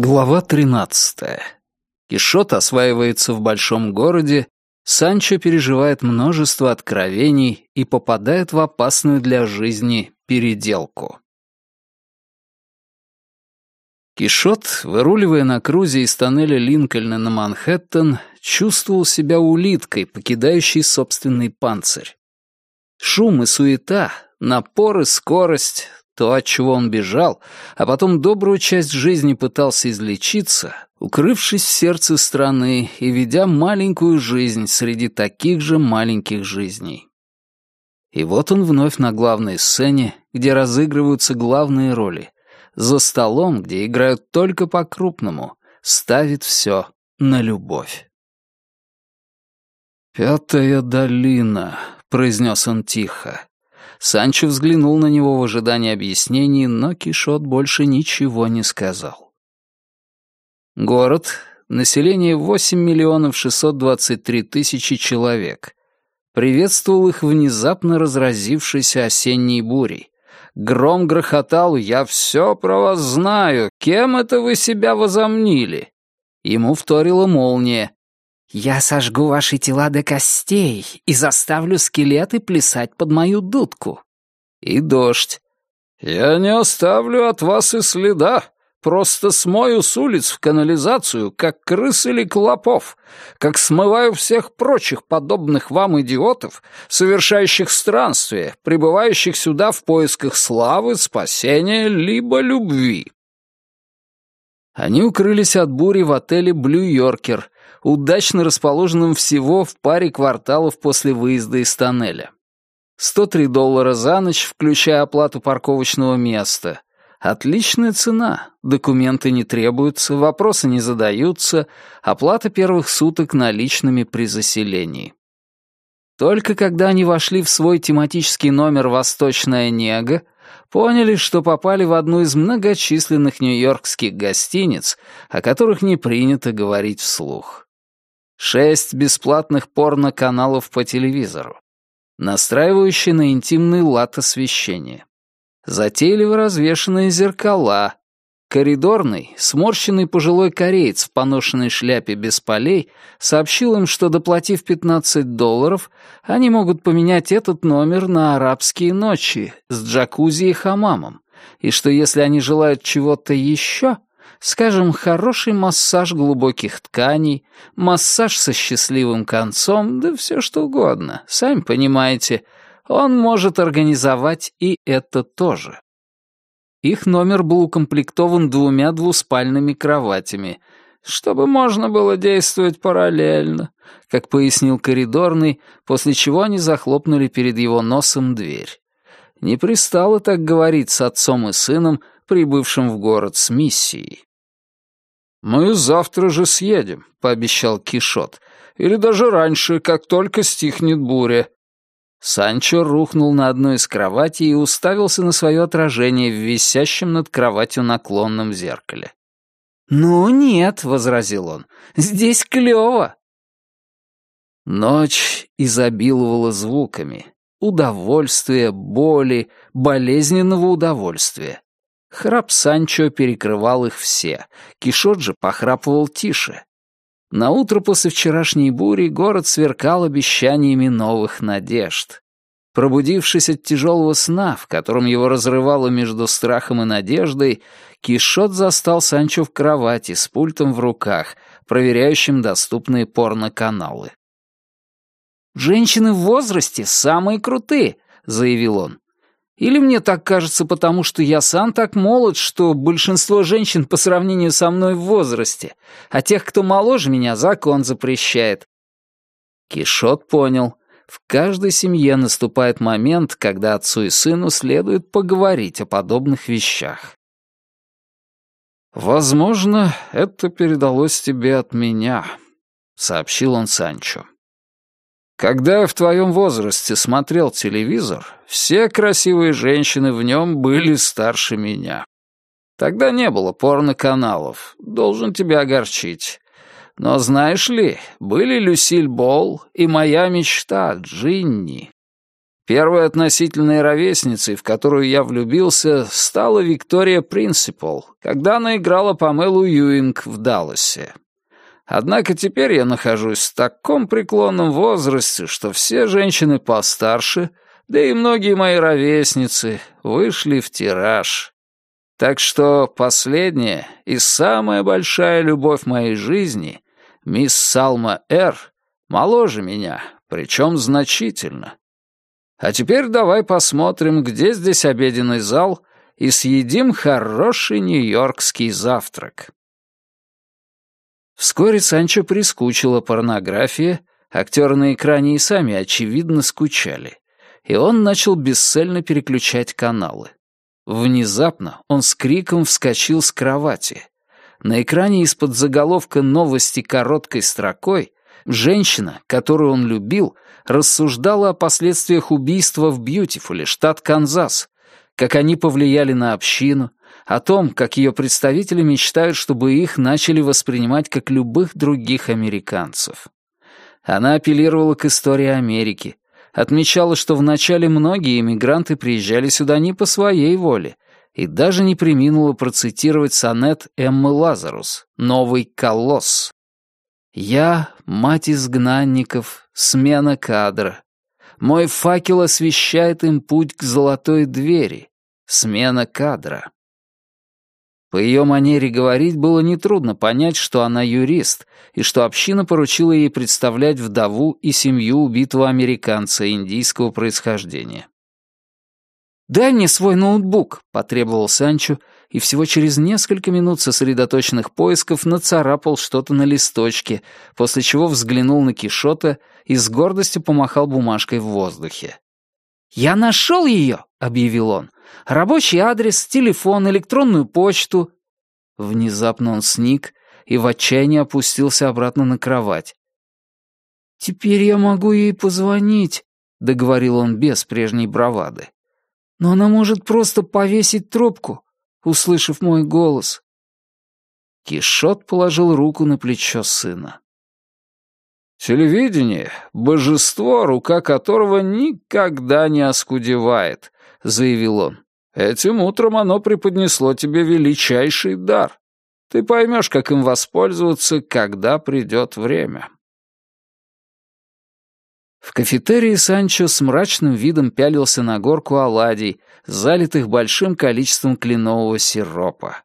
Глава 13. Кишот осваивается в большом городе, Санчо переживает множество откровений и попадает в опасную для жизни переделку. Кишот, выруливая на крузе из тоннеля Линкольна на Манхэттен, чувствовал себя улиткой, покидающей собственный панцирь. Шум и суета, напор и скорость, то, от чего он бежал, а потом добрую часть жизни пытался излечиться, укрывшись в сердце страны и ведя маленькую жизнь среди таких же маленьких жизней. И вот он вновь на главной сцене, где разыгрываются главные роли, за столом, где играют только по-крупному, ставит все на любовь. «Пятая долина», — произнес он тихо. Санчо взглянул на него в ожидании объяснений, но Кишот больше ничего не сказал. Город, население 8 миллионов 623 тысячи человек, приветствовал их внезапно разразившейся осенней бурей. Гром грохотал «Я все про вас знаю! Кем это вы себя возомнили?» Ему вторила молния. «Я сожгу ваши тела до костей и заставлю скелеты плясать под мою дудку». И дождь. «Я не оставлю от вас и следа. Просто смою с улиц в канализацию, как крыс или клопов, как смываю всех прочих подобных вам идиотов, совершающих странствия, прибывающих сюда в поисках славы, спасения, либо любви». Они укрылись от бури в отеле «Блю-Йоркер», удачно расположенном всего в паре кварталов после выезда из тоннеля. 103 доллара за ночь, включая оплату парковочного места. Отличная цена. Документы не требуются, вопросы не задаются, оплата первых суток наличными при заселении. Только когда они вошли в свой тематический номер «Восточная нега», поняли, что попали в одну из многочисленных нью-йоркских гостиниц, о которых не принято говорить вслух. Шесть бесплатных порно-каналов по телевизору. Настраивающие на интимный лад освещение. Затейливо развешанные зеркала. Коридорный, сморщенный пожилой кореец в поношенной шляпе без полей сообщил им, что, доплатив 15 долларов, они могут поменять этот номер на арабские ночи с джакузи и хамамом, и что если они желают чего-то еще, Скажем, хороший массаж глубоких тканей, массаж со счастливым концом, да все что угодно, сами понимаете. Он может организовать и это тоже. Их номер был укомплектован двумя двуспальными кроватями, чтобы можно было действовать параллельно, как пояснил коридорный, после чего они захлопнули перед его носом дверь. Не пристало так говорить с отцом и сыном, прибывшим в город с миссией. «Мы завтра же съедем», — пообещал Кишот. «Или даже раньше, как только стихнет буря». Санчо рухнул на одну из кроватей и уставился на свое отражение в висящем над кроватью наклонном зеркале. «Ну нет», — возразил он, — «здесь клёво». Ночь изобиловала звуками. Удовольствия, боли, болезненного удовольствия. Храп Санчо перекрывал их все, Кишот же похрапывал тише. На утро после вчерашней бури город сверкал обещаниями новых надежд. Пробудившись от тяжелого сна, в котором его разрывало между страхом и надеждой, Кишот застал Санчо в кровати с пультом в руках, проверяющим доступные порноканалы. «Женщины в возрасте самые крутые», — заявил он. Или мне так кажется, потому что я сам так молод, что большинство женщин по сравнению со мной в возрасте, а тех, кто моложе меня, закон запрещает. Кишот понял. В каждой семье наступает момент, когда отцу и сыну следует поговорить о подобных вещах. «Возможно, это передалось тебе от меня», — сообщил он Санчо. Когда я в твоем возрасте смотрел телевизор, все красивые женщины в нем были старше меня. Тогда не было порно-каналов, должен тебя огорчить. Но знаешь ли, были Люсиль Болл и моя мечта, Джинни. Первой относительной ровесницей, в которую я влюбился, стала Виктория Принципал, когда она играла Памелу Юинг в Далласе. Однако теперь я нахожусь в таком преклонном возрасте, что все женщины постарше, да и многие мои ровесницы, вышли в тираж. Так что последняя и самая большая любовь моей жизни, мисс Салма Р., моложе меня, причем значительно. А теперь давай посмотрим, где здесь обеденный зал, и съедим хороший нью-йоркский завтрак. Вскоре Санчо прискучила порнография, актеры на экране и сами, очевидно, скучали, и он начал бесцельно переключать каналы. Внезапно он с криком вскочил с кровати. На экране из-под заголовка «Новости короткой строкой» женщина, которую он любил, рассуждала о последствиях убийства в Бьютифуле, штат Канзас, как они повлияли на общину, о том, как ее представители мечтают, чтобы их начали воспринимать как любых других американцев. Она апеллировала к истории Америки, отмечала, что вначале многие иммигранты приезжали сюда не по своей воле, и даже не приминула процитировать сонет Эммы Лазарус «Новый колосс». «Я — мать изгнанников, смена кадра. Мой факел освещает им путь к золотой двери, смена кадра». По ее манере говорить было нетрудно понять, что она юрист, и что община поручила ей представлять вдову и семью убитого американца индийского происхождения. «Дай мне свой ноутбук», — потребовал Санчо, и всего через несколько минут сосредоточенных поисков нацарапал что-то на листочке, после чего взглянул на Кишота и с гордостью помахал бумажкой в воздухе. «Я нашел ее!» — объявил он. Рабочий адрес, телефон, электронную почту». Внезапно он сник и в отчаянии опустился обратно на кровать. «Теперь я могу ей позвонить», — договорил он без прежней бравады. «Но она может просто повесить трубку, услышав мой голос». Кишот положил руку на плечо сына. «Телевидение — божество, рука которого никогда не оскудевает», — заявил он. «Этим утром оно преподнесло тебе величайший дар. Ты поймешь, как им воспользоваться, когда придет время». В кафетерии Санчо с мрачным видом пялился на горку оладий, залитых большим количеством кленового сиропа.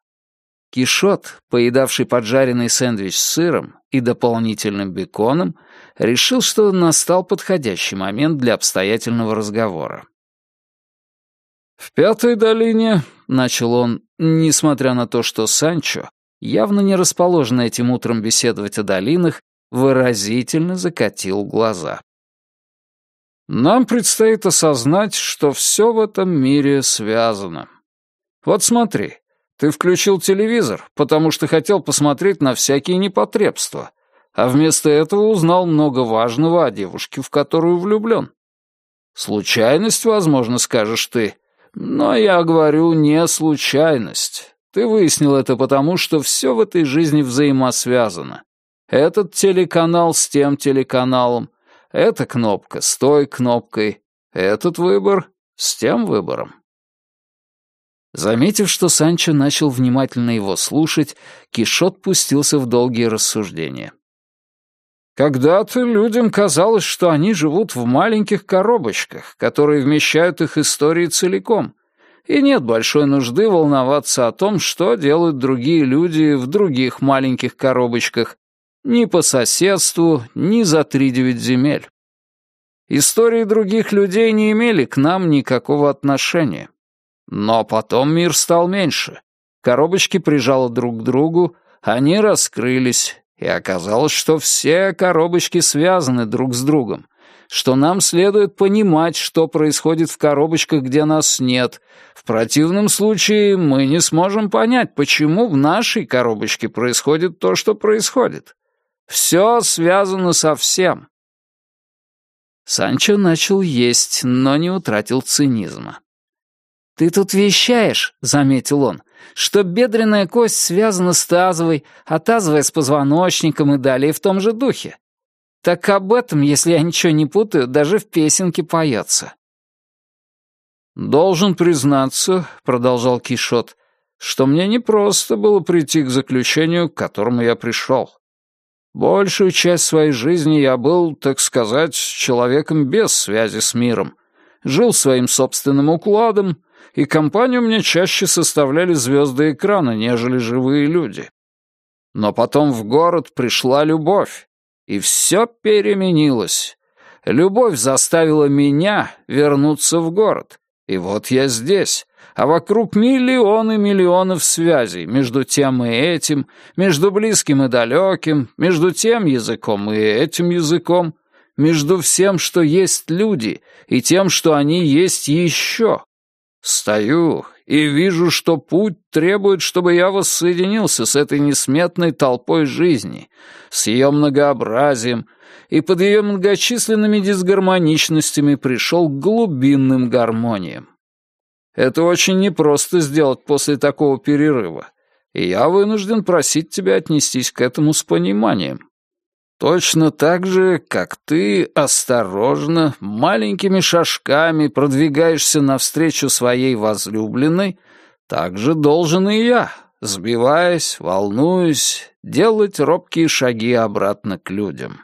Кишот, поедавший поджаренный сэндвич с сыром и дополнительным беконом, решил, что настал подходящий момент для обстоятельного разговора. «В Пятой долине», — начал он, несмотря на то, что Санчо, явно не расположен этим утром беседовать о долинах, выразительно закатил глаза. «Нам предстоит осознать, что все в этом мире связано. Вот смотри, ты включил телевизор, потому что хотел посмотреть на всякие непотребства, а вместо этого узнал много важного о девушке, в которую влюблен. Случайность, возможно, скажешь ты, но я говорю не случайность. Ты выяснил это потому, что все в этой жизни взаимосвязано. Этот телеканал с тем телеканалом, эта кнопка с той кнопкой, этот выбор с тем выбором. Заметив, что Санчо начал внимательно его слушать, Кишот пустился в долгие рассуждения. Когда-то людям казалось, что они живут в маленьких коробочках, которые вмещают их истории целиком, и нет большой нужды волноваться о том, что делают другие люди в других маленьких коробочках, ни по соседству, ни за три девять земель. Истории других людей не имели к нам никакого отношения. Но потом мир стал меньше. Коробочки прижало друг к другу, они раскрылись, и оказалось, что все коробочки связаны друг с другом, что нам следует понимать, что происходит в коробочках, где нас нет. В противном случае мы не сможем понять, почему в нашей коробочке происходит то, что происходит. Все связано со всем. Санчо начал есть, но не утратил цинизма. «Ты тут вещаешь», — заметил он, что бедренная кость связана с тазовой, а тазовая с позвоночником и далее в том же духе. Так об этом, если я ничего не путаю, даже в песенке поется. «Должен признаться», — продолжал Кишот, «что мне непросто было прийти к заключению, к которому я пришел. Большую часть своей жизни я был, так сказать, человеком без связи с миром, жил своим собственным укладом, и компанию мне чаще составляли звезды экрана, нежели живые люди. Но потом в город пришла любовь, и все переменилось. Любовь заставила меня вернуться в город, и вот я здесь, а вокруг миллионы миллионов связей между тем и этим, между близким и далеким, между тем языком и этим языком, между всем, что есть люди, и тем, что они есть еще. Стою и вижу, что путь требует, чтобы я воссоединился с этой несметной толпой жизни, с ее многообразием, и под ее многочисленными дисгармоничностями пришел к глубинным гармониям. Это очень непросто сделать после такого перерыва, и я вынужден просить тебя отнестись к этому с пониманием. Точно так же, как ты осторожно, маленькими шажками продвигаешься навстречу своей возлюбленной, так же должен и я, сбиваясь, волнуясь, делать робкие шаги обратно к людям.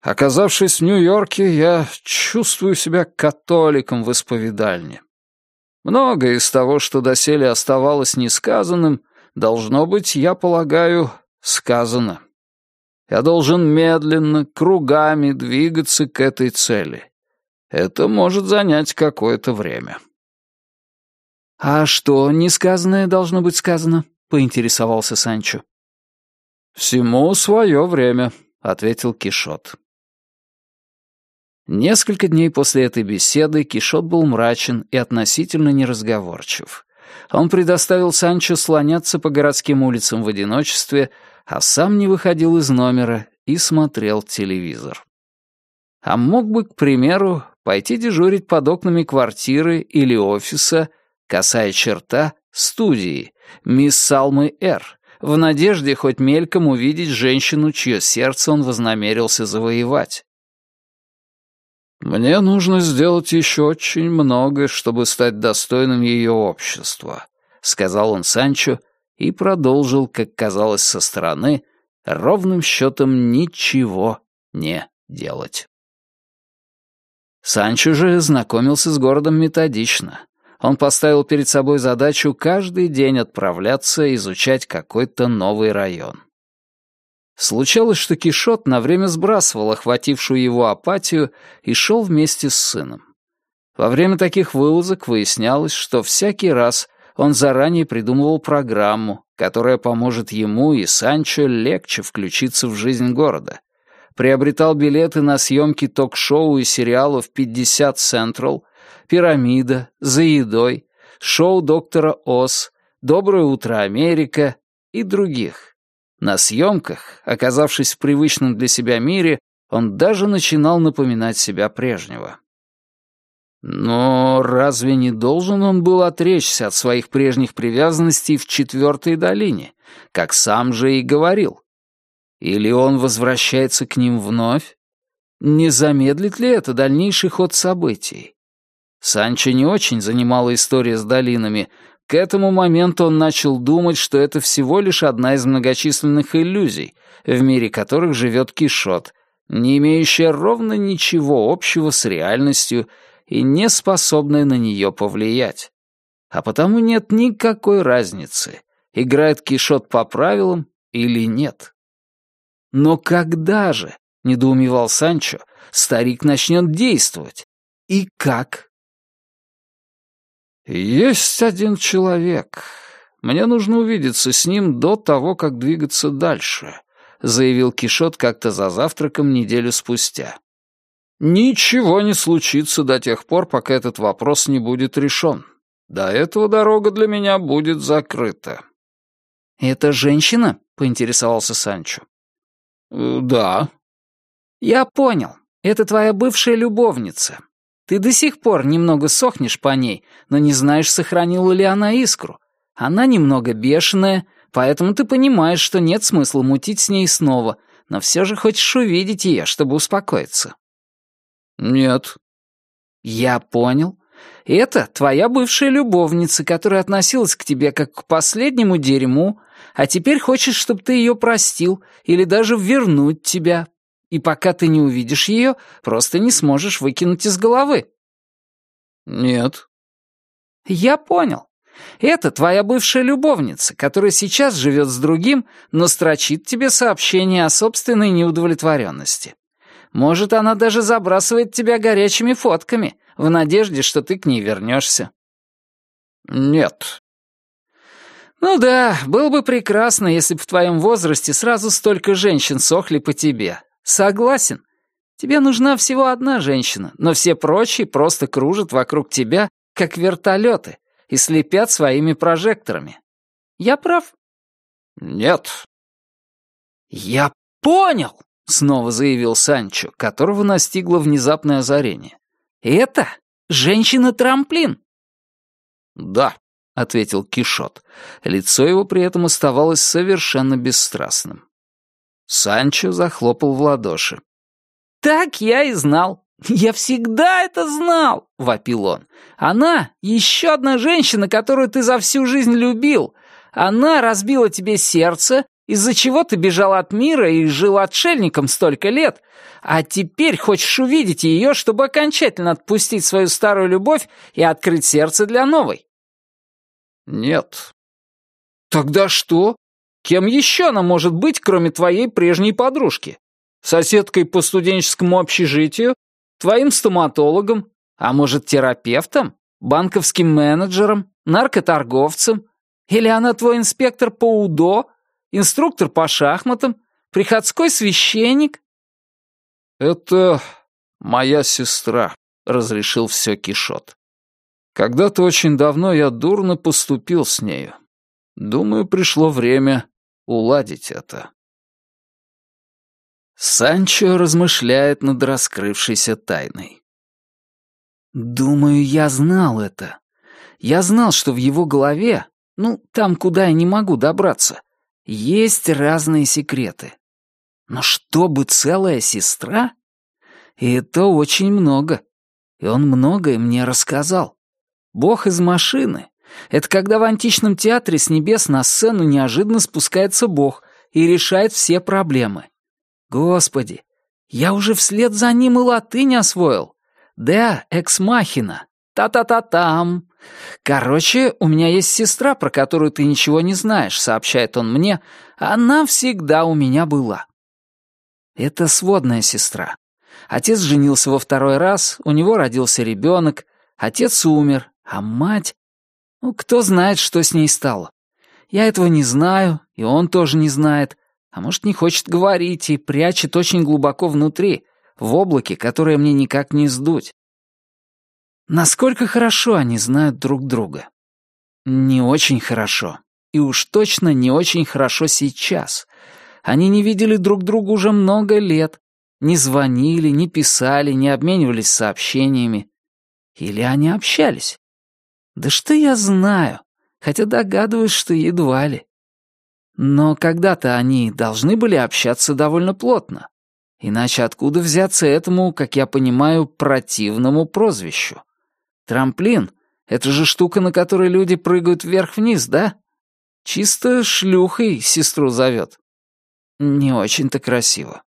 Оказавшись в Нью-Йорке, я чувствую себя католиком в исповедальне. Многое из того, что доселе оставалось несказанным, должно быть, я полагаю, сказано. Я должен медленно, кругами двигаться к этой цели. Это может занять какое-то время. «А что несказанное должно быть сказано?» — поинтересовался Санчо. «Всему свое время», — ответил Кишот. Несколько дней после этой беседы Кишот был мрачен и относительно неразговорчив. Он предоставил Санчо слоняться по городским улицам в одиночестве, а сам не выходил из номера и смотрел телевизор. А мог бы, к примеру, пойти дежурить под окнами квартиры или офиса, касая черта, студии, мисс Салмы Р., в надежде хоть мельком увидеть женщину, чье сердце он вознамерился завоевать. «Мне нужно сделать еще очень много, чтобы стать достойным ее общества», — сказал он Санчо и продолжил, как казалось со стороны, ровным счетом ничего не делать. Санчо же знакомился с городом методично. Он поставил перед собой задачу каждый день отправляться изучать какой-то новый район. Случалось, что Кишот на время сбрасывал охватившую его апатию и шел вместе с сыном. Во время таких вылазок выяснялось, что всякий раз он заранее придумывал программу, которая поможет ему и Санчо легче включиться в жизнь города. Приобретал билеты на съемки ток-шоу и сериалов «50 Central», «Пирамида», «За едой», шоу доктора Оз, «Доброе утро, Америка» и других. На съемках, оказавшись в привычном для себя мире, он даже начинал напоминать себя прежнего. Но разве не должен он был отречься от своих прежних привязанностей в четвертой долине, как сам же и говорил? Или он возвращается к ним вновь? Не замедлит ли это дальнейший ход событий? Санчо не очень занимала история с долинами, к этому моменту он начал думать, что это всего лишь одна из многочисленных иллюзий, в мире которых живет Кишот, не имеющая ровно ничего общего с реальностью и не способная на нее повлиять. А потому нет никакой разницы, играет Кишот по правилам или нет. Но когда же, недоумевал Санчо, старик начнет действовать? И как? «Есть один человек. Мне нужно увидеться с ним до того, как двигаться дальше», — заявил Кишот как-то за завтраком неделю спустя. «Ничего не случится до тех пор, пока этот вопрос не будет решен. До этого дорога для меня будет закрыта». «Это женщина?» — поинтересовался Санчо. «Э, «Да». «Я понял. Это твоя бывшая любовница. Ты до сих пор немного сохнешь по ней, но не знаешь, сохранила ли она искру. Она немного бешеная, поэтому ты понимаешь, что нет смысла мутить с ней снова, но все же хочешь увидеть ее, чтобы успокоиться». «Нет». «Я понял. Это твоя бывшая любовница, которая относилась к тебе как к последнему дерьму, а теперь хочет, чтобы ты ее простил или даже вернуть тебя. И пока ты не увидишь ее, просто не сможешь выкинуть из головы». «Нет». «Я понял. Это твоя бывшая любовница, которая сейчас живет с другим, но строчит тебе сообщение о собственной неудовлетворенности. Может, она даже забрасывает тебя горячими фотками, в надежде, что ты к ней вернешься. Нет. Ну да, было бы прекрасно, если бы в твоем возрасте сразу столько женщин сохли по тебе. Согласен. Тебе нужна всего одна женщина, но все прочие просто кружат вокруг тебя, как вертолеты, и слепят своими прожекторами. Я прав? Нет. Я понял! — снова заявил Санчо, которого настигло внезапное озарение. «Это женщина-трамплин!» «Да», — ответил Кишот. Лицо его при этом оставалось совершенно бесстрастным. Санчо захлопал в ладоши. «Так я и знал! Я всегда это знал!» — вопил он. «Она — еще одна женщина, которую ты за всю жизнь любил. Она разбила тебе сердце, из-за чего ты бежал от мира и жил отшельником столько лет, а теперь хочешь увидеть ее, чтобы окончательно отпустить свою старую любовь и открыть сердце для новой?» «Нет». «Тогда что? Кем еще она может быть, кроме твоей прежней подружки? Соседкой по студенческому общежитию? Твоим стоматологом? А может, терапевтом? Банковским менеджером? Наркоторговцем? Или она твой инспектор по УДО?» Инструктор по шахматам, приходской священник». «Это моя сестра», — разрешил все Кишот. «Когда-то очень давно я дурно поступил с нею. Думаю, пришло время уладить это». Санчо размышляет над раскрывшейся тайной. «Думаю, я знал это. Я знал, что в его голове, ну, там, куда я не могу добраться, есть разные секреты. Но чтобы целая сестра? И это очень много. И он многое мне рассказал. Бог из машины — это когда в античном театре с небес на сцену неожиданно спускается Бог и решает все проблемы. Господи, я уже вслед за ним и латынь освоил. Да, экс-махина. Та-та-та-там. Короче, у меня есть сестра, про которую ты ничего не знаешь, сообщает он мне. Она всегда у меня была. Это сводная сестра. Отец женился во второй раз, у него родился ребенок, отец умер, а мать... Ну, кто знает, что с ней стало. Я этого не знаю, и он тоже не знает, а может, не хочет говорить и прячет очень глубоко внутри, в облаке, которое мне никак не сдуть. Насколько хорошо они знают друг друга? Не очень хорошо. И уж точно не очень хорошо сейчас. Они не видели друг друга уже много лет. Не звонили, не писали, не обменивались сообщениями. Или они общались? Да что я знаю, хотя догадываюсь, что едва ли. Но когда-то они должны были общаться довольно плотно. Иначе откуда взяться этому, как я понимаю, противному прозвищу? Трамплин — это же штука, на которой люди прыгают вверх-вниз, да? Чисто шлюхой сестру зовет. Не очень-то красиво.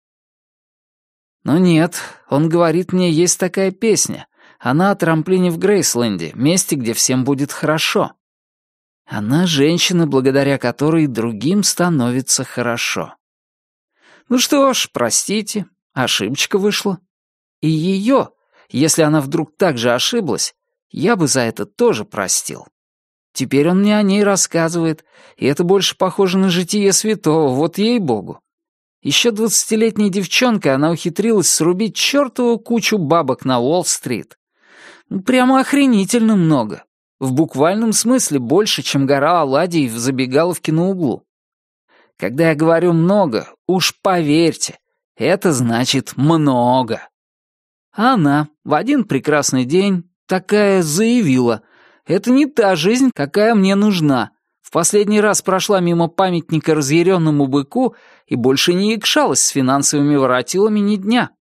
Но нет, он говорит мне, есть такая песня. Она о трамплине в Грейсленде, месте, где всем будет хорошо. Она женщина, благодаря которой другим становится хорошо. Ну что ж, простите, ошибочка вышла. И ее, если она вдруг так же ошиблась, я бы за это тоже простил. Теперь он мне о ней рассказывает, и это больше похоже на житие святого, вот ей-богу. Еще двадцатилетней девчонкой она ухитрилась срубить чертову кучу бабок на Уолл-стрит. Ну, прямо охренительно много. В буквальном смысле больше, чем гора оладий в забегаловке на углу. Когда я говорю «много», уж поверьте, это значит «много». А она в один прекрасный день такая заявила. Это не та жизнь, какая мне нужна. В последний раз прошла мимо памятника разъяренному быку и больше не якшалась с финансовыми воротилами ни дня.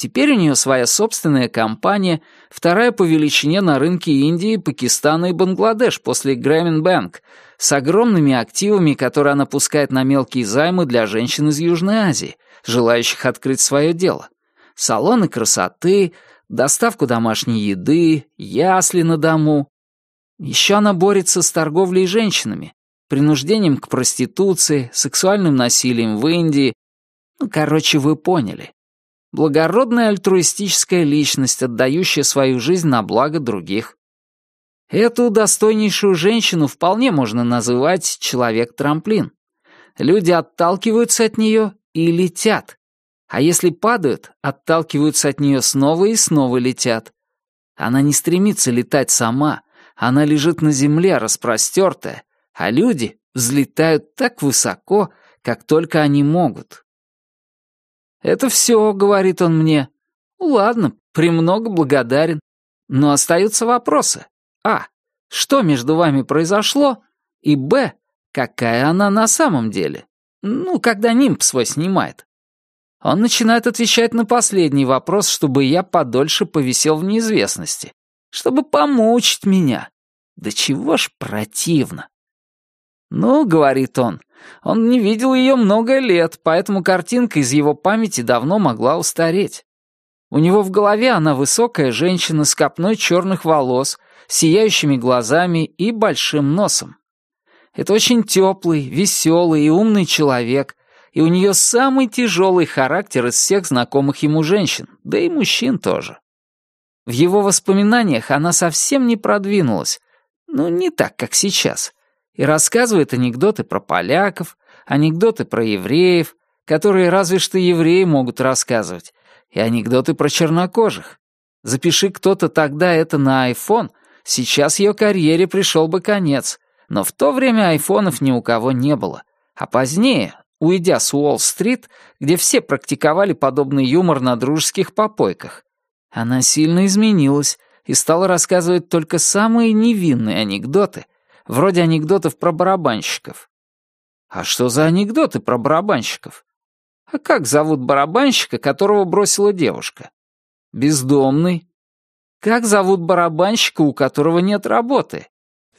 Теперь у нее своя собственная компания, вторая по величине на рынке Индии, Пакистана и Бангладеш после Грэмин Бэнк, с огромными активами, которые она пускает на мелкие займы для женщин из Южной Азии, желающих открыть свое дело. Салоны красоты, доставку домашней еды, ясли на дому. Еще она борется с торговлей женщинами, принуждением к проституции, сексуальным насилием в Индии. Ну, короче, вы поняли. Благородная альтруистическая личность, отдающая свою жизнь на благо других. Эту достойнейшую женщину вполне можно называть человек-трамплин. Люди отталкиваются от нее и летят. А если падают, отталкиваются от нее снова и снова летят. Она не стремится летать сама, она лежит на земле, распростертая, а люди взлетают так высоко, как только они могут. «Это все», — говорит он мне. «Ладно, премного благодарен. Но остаются вопросы. А. Что между вами произошло? И Б. Какая она на самом деле? Ну, когда нимб свой снимает». Он начинает отвечать на последний вопрос, чтобы я подольше повисел в неизвестности. Чтобы помучить меня. Да чего ж противно. «Ну, — говорит он, он не видел ее много лет, поэтому картинка из его памяти давно могла устареть. У него в голове она высокая женщина с копной черных волос, сияющими глазами и большим носом. Это очень теплый, веселый и умный человек, и у нее самый тяжелый характер из всех знакомых ему женщин, да и мужчин тоже. В его воспоминаниях она совсем не продвинулась, ну, не так, как сейчас — и рассказывает анекдоты про поляков, анекдоты про евреев, которые разве что евреи могут рассказывать, и анекдоты про чернокожих. Запиши кто-то тогда это на айфон, сейчас ее карьере пришел бы конец, но в то время айфонов ни у кого не было, а позднее, уйдя с Уолл-стрит, где все практиковали подобный юмор на дружеских попойках, она сильно изменилась и стала рассказывать только самые невинные анекдоты, вроде анекдотов про барабанщиков. А что за анекдоты про барабанщиков? А как зовут барабанщика, которого бросила девушка? Бездомный. Как зовут барабанщика, у которого нет работы?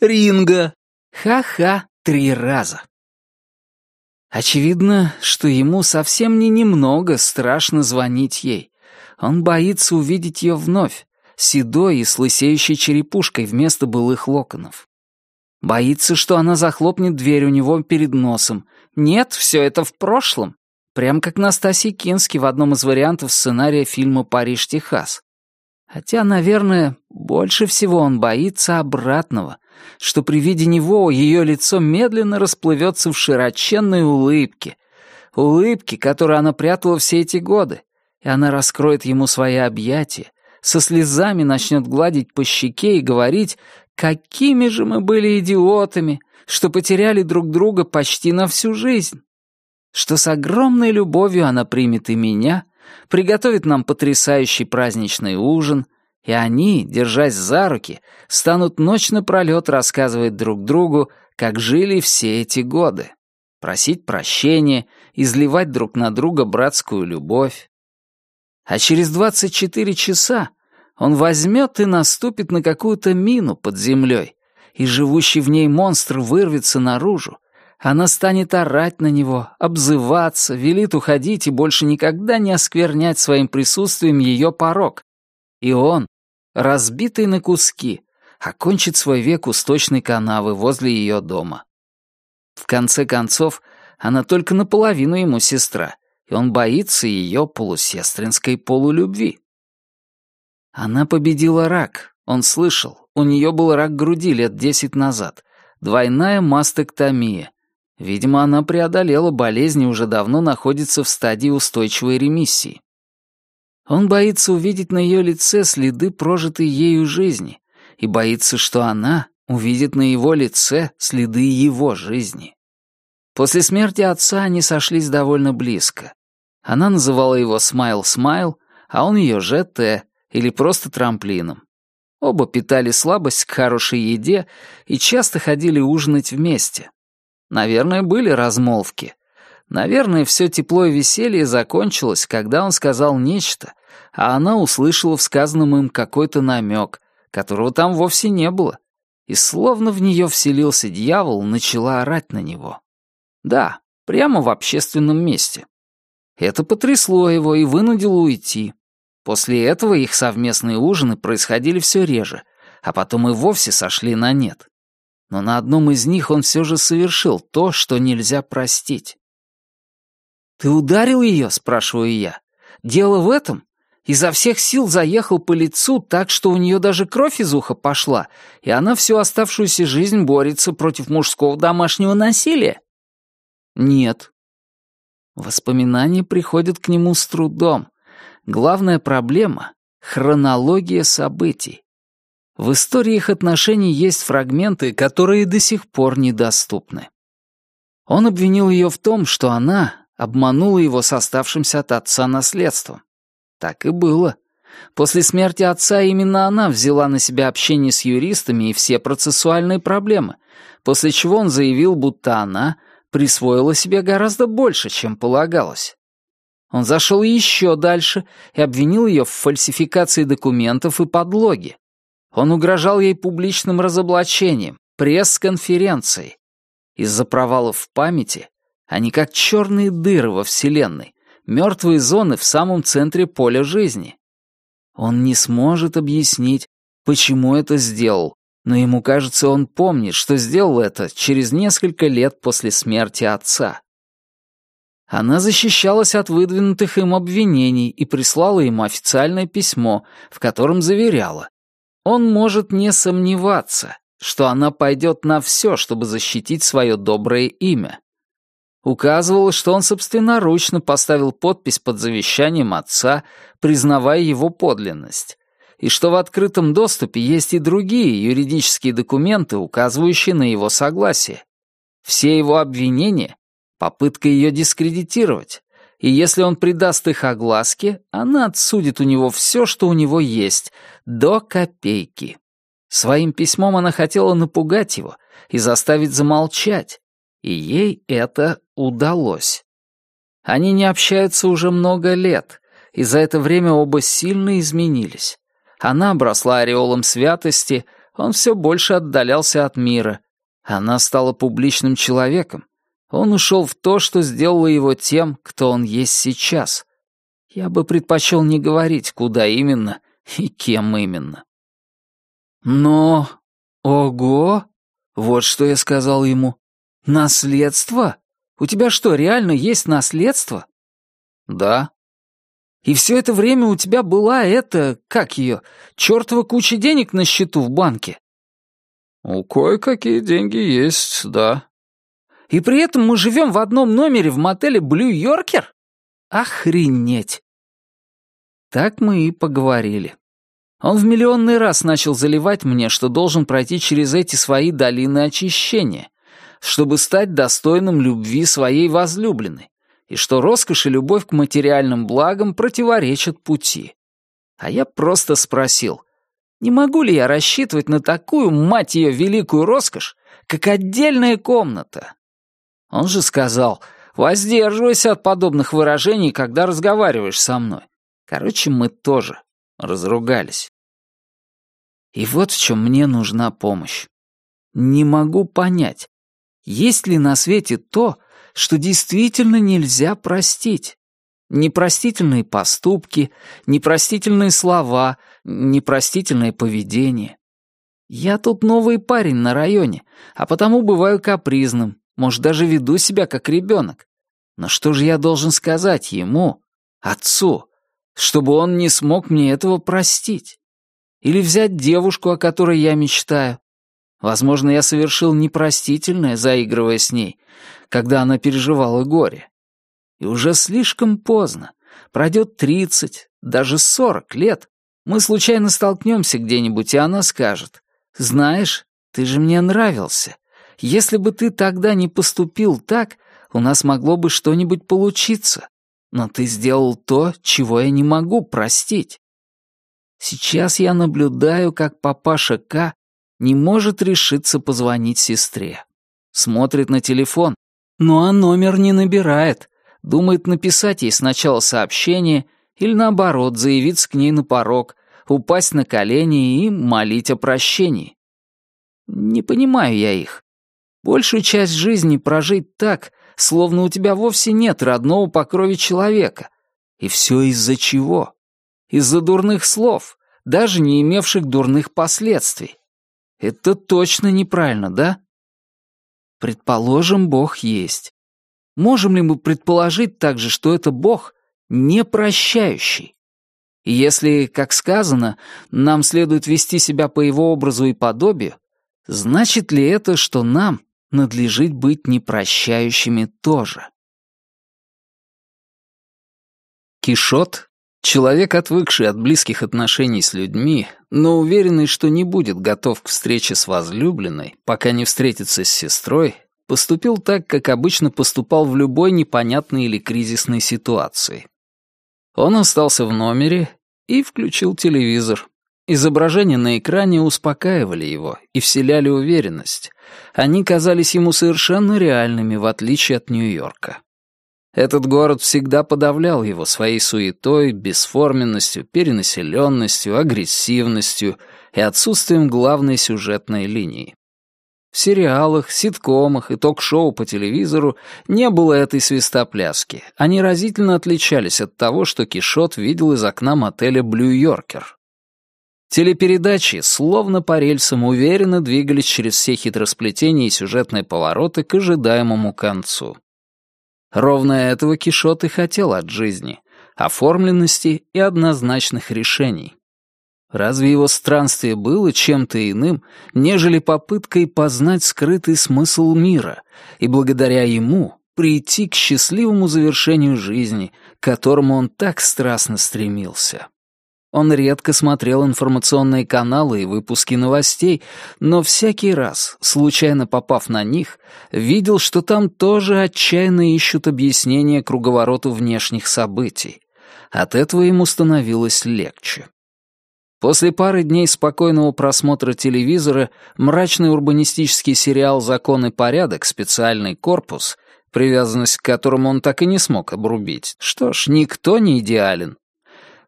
Ринга. Ха-ха, три раза. Очевидно, что ему совсем не немного страшно звонить ей. Он боится увидеть ее вновь, седой и с лысеющей черепушкой вместо былых локонов. Боится, что она захлопнет дверь у него перед носом. Нет, все это в прошлом. Прям как Настасья Кински в одном из вариантов сценария фильма «Париж, Техас». Хотя, наверное, больше всего он боится обратного, что при виде него ее лицо медленно расплывется в широченной улыбке. Улыбке, которую она прятала все эти годы, и она раскроет ему свои объятия, со слезами начнет гладить по щеке и говорить, какими же мы были идиотами, что потеряли друг друга почти на всю жизнь. Что с огромной любовью она примет и меня, приготовит нам потрясающий праздничный ужин, и они, держась за руки, станут ночь напролет рассказывать друг другу, как жили все эти годы, просить прощения, изливать друг на друга братскую любовь. А через 24 часа он возьмет и наступит на какую-то мину под землей, и живущий в ней монстр вырвется наружу. Она станет орать на него, обзываться, велит уходить и больше никогда не осквернять своим присутствием ее порог. И он, разбитый на куски, окончит свой век у сточной канавы возле ее дома. В конце концов, она только наполовину ему сестра, и он боится ее полусестринской полулюбви. Она победила рак, он слышал. У нее был рак груди лет десять назад. Двойная мастектомия. Видимо, она преодолела болезнь и уже давно находится в стадии устойчивой ремиссии. Он боится увидеть на ее лице следы прожитой ею жизни и боится, что она увидит на его лице следы его жизни. После смерти отца они сошлись довольно близко. Она называла его Смайл-Смайл, а он ее ЖТ, или просто трамплином. Оба питали слабость к хорошей еде и часто ходили ужинать вместе. Наверное, были размолвки. Наверное, все тепло и веселье закончилось, когда он сказал нечто, а она услышала в сказанном им какой-то намек, которого там вовсе не было, и словно в нее вселился дьявол, начала орать на него. Да, прямо в общественном месте. Это потрясло его и вынудило уйти. После этого их совместные ужины происходили все реже, а потом и вовсе сошли на нет. Но на одном из них он все же совершил то, что нельзя простить. «Ты ударил ее?» — спрашиваю я. «Дело в этом?» Изо всех сил заехал по лицу так, что у нее даже кровь из уха пошла, и она всю оставшуюся жизнь борется против мужского домашнего насилия. Нет. Воспоминания приходят к нему с трудом. Главная проблема — хронология событий. В истории их отношений есть фрагменты, которые до сих пор недоступны. Он обвинил ее в том, что она обманула его с оставшимся от отца наследством. Так и было. После смерти отца именно она взяла на себя общение с юристами и все процессуальные проблемы, после чего он заявил, будто она присвоила себе гораздо больше, чем полагалось. Он зашел еще дальше и обвинил ее в фальсификации документов и подлоге. Он угрожал ей публичным разоблачением, пресс-конференцией. Из-за провалов в памяти они как черные дыры во Вселенной, мертвые зоны в самом центре поля жизни. Он не сможет объяснить, почему это сделал, но ему кажется, он помнит, что сделал это через несколько лет после смерти отца. Она защищалась от выдвинутых им обвинений и прислала ему официальное письмо, в котором заверяла. Он может не сомневаться, что она пойдет на все, чтобы защитить свое доброе имя. Указывала, что он собственноручно поставил подпись под завещанием отца, признавая его подлинность, и что в открытом доступе есть и другие юридические документы, указывающие на его согласие. Все его обвинения — попытка ее дискредитировать, и если он придаст их огласке, она отсудит у него все, что у него есть, до копейки. Своим письмом она хотела напугать его и заставить замолчать, и ей это удалось. Они не общаются уже много лет, и за это время оба сильно изменились. Она обросла ореолом святости, он все больше отдалялся от мира. Она стала публичным человеком. Он ушел в то, что сделало его тем, кто он есть сейчас. Я бы предпочел не говорить, куда именно и кем именно. Но... Ого! Вот что я сказал ему. Наследство? У тебя что, реально есть наследство? Да. И все это время у тебя была эта, как ее, чертова куча денег на счету в банке? У кое-какие деньги есть, да. И при этом мы живем в одном номере в мотеле Блю Йоркер? Охренеть. Так мы и поговорили. Он в миллионный раз начал заливать мне, что должен пройти через эти свои долины очищения, чтобы стать достойным любви своей возлюбленной и что роскошь и любовь к материальным благам противоречат пути. А я просто спросил, не могу ли я рассчитывать на такую, мать ее, великую роскошь, как отдельная комната? Он же сказал, воздерживайся от подобных выражений, когда разговариваешь со мной. Короче, мы тоже разругались. И вот в чем мне нужна помощь. Не могу понять, есть ли на свете то, что действительно нельзя простить. Непростительные поступки, непростительные слова, непростительное поведение. Я тут новый парень на районе, а потому бываю капризным, может, даже веду себя как ребенок. Но что же я должен сказать ему, отцу, чтобы он не смог мне этого простить? Или взять девушку, о которой я мечтаю? Возможно, я совершил непростительное, заигрывая с ней, когда она переживала горе. И уже слишком поздно. Пройдет тридцать, даже сорок лет. Мы случайно столкнемся где-нибудь, и она скажет, «Знаешь, ты же мне нравился. Если бы ты тогда не поступил так, у нас могло бы что-нибудь получиться. Но ты сделал то, чего я не могу простить». Сейчас я наблюдаю, как папаша К не может решиться позвонить сестре. Смотрит на телефон, ну а номер не набирает. Думает написать ей сначала сообщение Или наоборот, заявиться к ней на порог, упасть на колени и молить о прощении. Не понимаю я их. Большую часть жизни прожить так, словно у тебя вовсе нет родного по крови человека. И все из-за чего? Из-за дурных слов, даже не имевших дурных последствий. Это точно неправильно, да? Предположим, Бог есть. Можем ли мы предположить также, что это Бог непрощающий? Если, как сказано, нам следует вести себя по его образу и подобию, значит ли это, что нам надлежит быть непрощающими тоже? Кишот — человек, отвыкший от близких отношений с людьми, но уверенный, что не будет готов к встрече с возлюбленной, пока не встретится с сестрой, поступил так, как обычно поступал в любой непонятной или кризисной ситуации. Он остался в номере и включил телевизор. Изображения на экране успокаивали его и вселяли уверенность. Они казались ему совершенно реальными, в отличие от Нью-Йорка. Этот город всегда подавлял его своей суетой, бесформенностью, перенаселенностью, агрессивностью и отсутствием главной сюжетной линии. В сериалах, ситкомах и ток-шоу по телевизору не было этой свистопляски. Они разительно отличались от того, что Кишот видел из окна мотеля «Блю-Йоркер». Телепередачи, словно по рельсам, уверенно двигались через все хитросплетения и сюжетные повороты к ожидаемому концу. Ровно этого Кишот и хотел от жизни — оформленности и однозначных решений. Разве его странствие было чем-то иным, нежели попыткой познать скрытый смысл мира и благодаря ему прийти к счастливому завершению жизни, к которому он так страстно стремился? Он редко смотрел информационные каналы и выпуски новостей, но всякий раз, случайно попав на них, видел, что там тоже отчаянно ищут объяснение круговороту внешних событий. От этого ему становилось легче. После пары дней спокойного просмотра телевизора мрачный урбанистический сериал «Закон и порядок. Специальный корпус», привязанность к которому он так и не смог обрубить. Что ж, никто не идеален.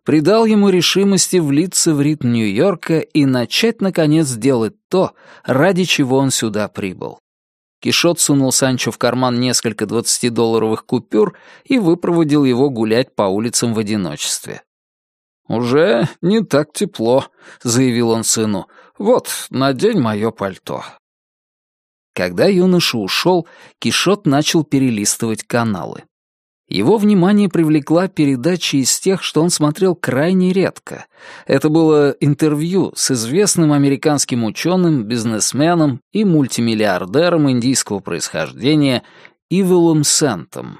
Придал ему решимости влиться в ритм Нью-Йорка и начать, наконец, делать то, ради чего он сюда прибыл. Кишот сунул Санчо в карман несколько двадцатидолларовых купюр и выпроводил его гулять по улицам в одиночестве. «Уже не так тепло», — заявил он сыну. «Вот, надень мое пальто». Когда юноша ушел, Кишот начал перелистывать каналы. Его внимание привлекла передача из тех, что он смотрел крайне редко. Это было интервью с известным американским ученым, бизнесменом и мультимиллиардером индийского происхождения Ивелом Сентом.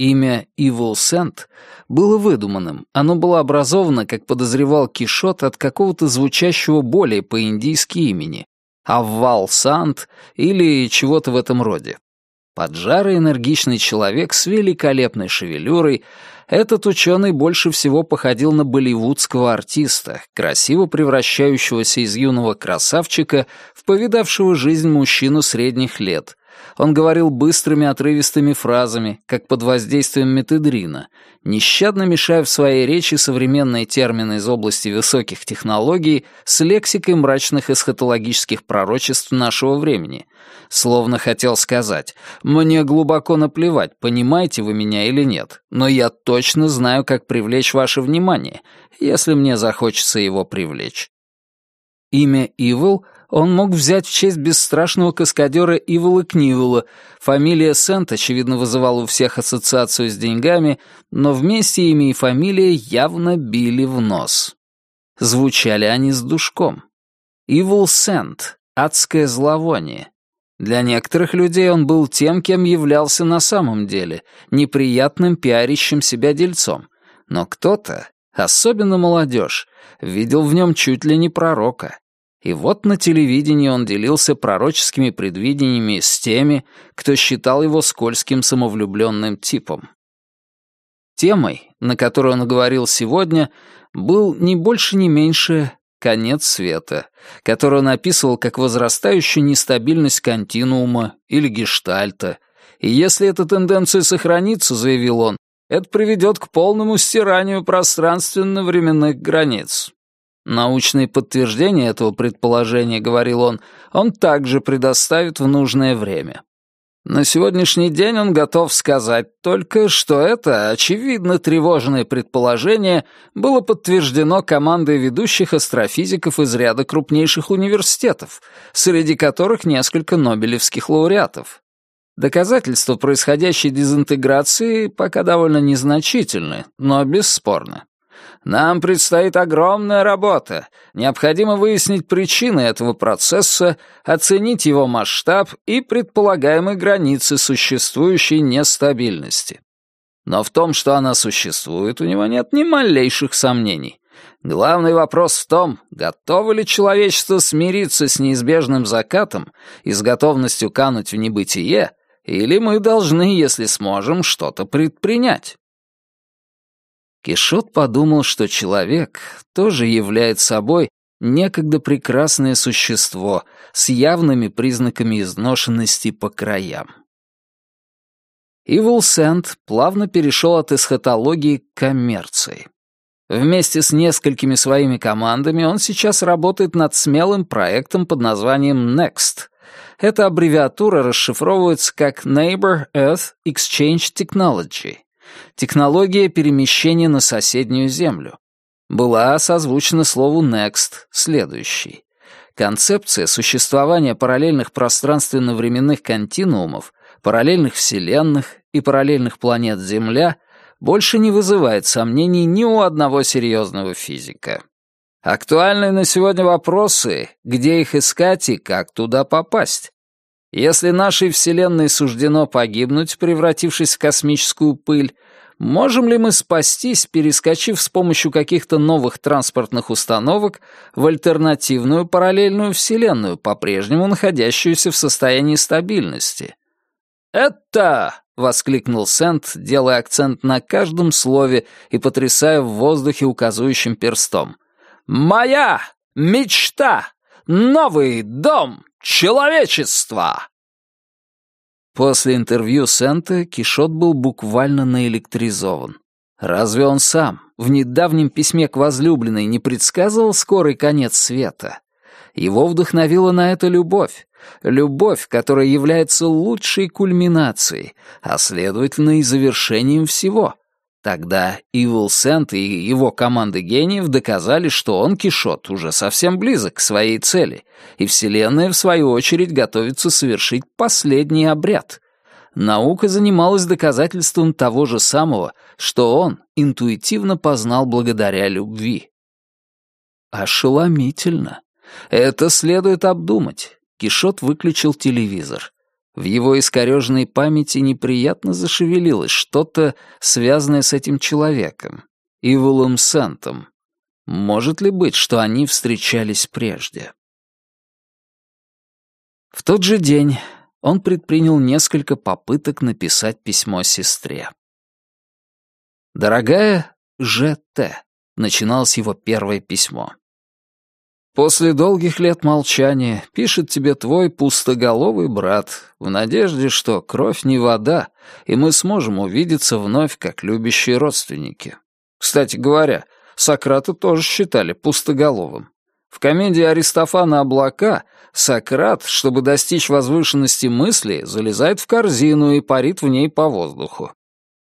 Имя Evil Сент было выдуманным. Оно было образовано, как подозревал Кишот, от какого-то звучащего более по-индийски имени. Аввал Сант или чего-то в этом роде. Поджарый энергичный человек с великолепной шевелюрой, этот ученый больше всего походил на болливудского артиста, красиво превращающегося из юного красавчика в повидавшего жизнь мужчину средних лет, он говорил быстрыми отрывистыми фразами, как под воздействием метедрина, нещадно мешая в своей речи современные термины из области высоких технологий с лексикой мрачных эсхатологических пророчеств нашего времени. Словно хотел сказать «Мне глубоко наплевать, понимаете вы меня или нет, но я точно знаю, как привлечь ваше внимание, если мне захочется его привлечь». Имя Evil — он мог взять в честь бесстрашного каскадера Ивола Книвола. Фамилия Сент, очевидно, вызывала у всех ассоциацию с деньгами, но вместе имя и фамилия явно били в нос. Звучали они с душком. Ивол Сент — адское зловоние. Для некоторых людей он был тем, кем являлся на самом деле, неприятным пиарищем себя дельцом. Но кто-то, особенно молодежь, видел в нем чуть ли не пророка. И вот на телевидении он делился пророческими предвидениями с теми, кто считал его скользким самовлюбленным типом. Темой, на которую он говорил сегодня, был не больше, не меньше конец света, который он описывал как возрастающую нестабильность континуума или гештальта. И если эта тенденция сохранится, заявил он, это приведет к полному стиранию пространственно-временных границ. Научные подтверждения этого предположения, говорил он, он также предоставит в нужное время. На сегодняшний день он готов сказать только, что это, очевидно, тревожное предположение было подтверждено командой ведущих астрофизиков из ряда крупнейших университетов, среди которых несколько нобелевских лауреатов. Доказательства происходящей дезинтеграции пока довольно незначительны, но бесспорны. Нам предстоит огромная работа. Необходимо выяснить причины этого процесса, оценить его масштаб и предполагаемые границы существующей нестабильности. Но в том, что она существует, у него нет ни малейших сомнений. Главный вопрос в том, готово ли человечество смириться с неизбежным закатом и с готовностью кануть в небытие, или мы должны, если сможем, что-то предпринять. Кишот подумал, что человек тоже является собой некогда прекрасное существо с явными признаками изношенности по краям. Ивол Сент плавно перешел от эсхатологии к коммерции. Вместе с несколькими своими командами он сейчас работает над смелым проектом под названием NEXT. Эта аббревиатура расшифровывается как Neighbor Earth Exchange Technology — технология перемещения на соседнюю Землю. Была созвучна слову «next» — «следующий». Концепция существования параллельных пространственно-временных континуумов, параллельных вселенных и параллельных планет Земля больше не вызывает сомнений ни у одного серьезного физика. Актуальны на сегодня вопросы, где их искать и как туда попасть. Если нашей Вселенной суждено погибнуть, превратившись в космическую пыль, можем ли мы спастись, перескочив с помощью каких-то новых транспортных установок в альтернативную параллельную Вселенную, по-прежнему находящуюся в состоянии стабильности? «Это!» — воскликнул Сент, делая акцент на каждом слове и потрясая в воздухе указующим перстом. «Моя мечта! Новый дом!» Человечество!» После интервью Сента Кишот был буквально наэлектризован. Разве он сам в недавнем письме к возлюбленной не предсказывал скорый конец света? Его вдохновила на это любовь. Любовь, которая является лучшей кульминацией, а следовательно и завершением всего. Тогда Ивил Сент и его команда гениев доказали, что он, Кишот, уже совсем близок к своей цели, и Вселенная, в свою очередь, готовится совершить последний обряд. Наука занималась доказательством того же самого, что он интуитивно познал благодаря любви. Ошеломительно. Это следует обдумать. Кишот выключил телевизор. В его искореженной памяти неприятно зашевелилось что-то, связанное с этим человеком, Ивулом Сентом. Может ли быть, что они встречались прежде? В тот же день он предпринял несколько попыток написать письмо сестре. «Дорогая Ж.Т.» — начиналось его первое письмо. После долгих лет молчания пишет тебе твой пустоголовый брат, в надежде, что кровь не вода, и мы сможем увидеться вновь как любящие родственники. Кстати говоря, Сократа тоже считали пустоголовым. В комедии Аристофана «Облака» Сократ, чтобы достичь возвышенности мысли, залезает в корзину и парит в ней по воздуху.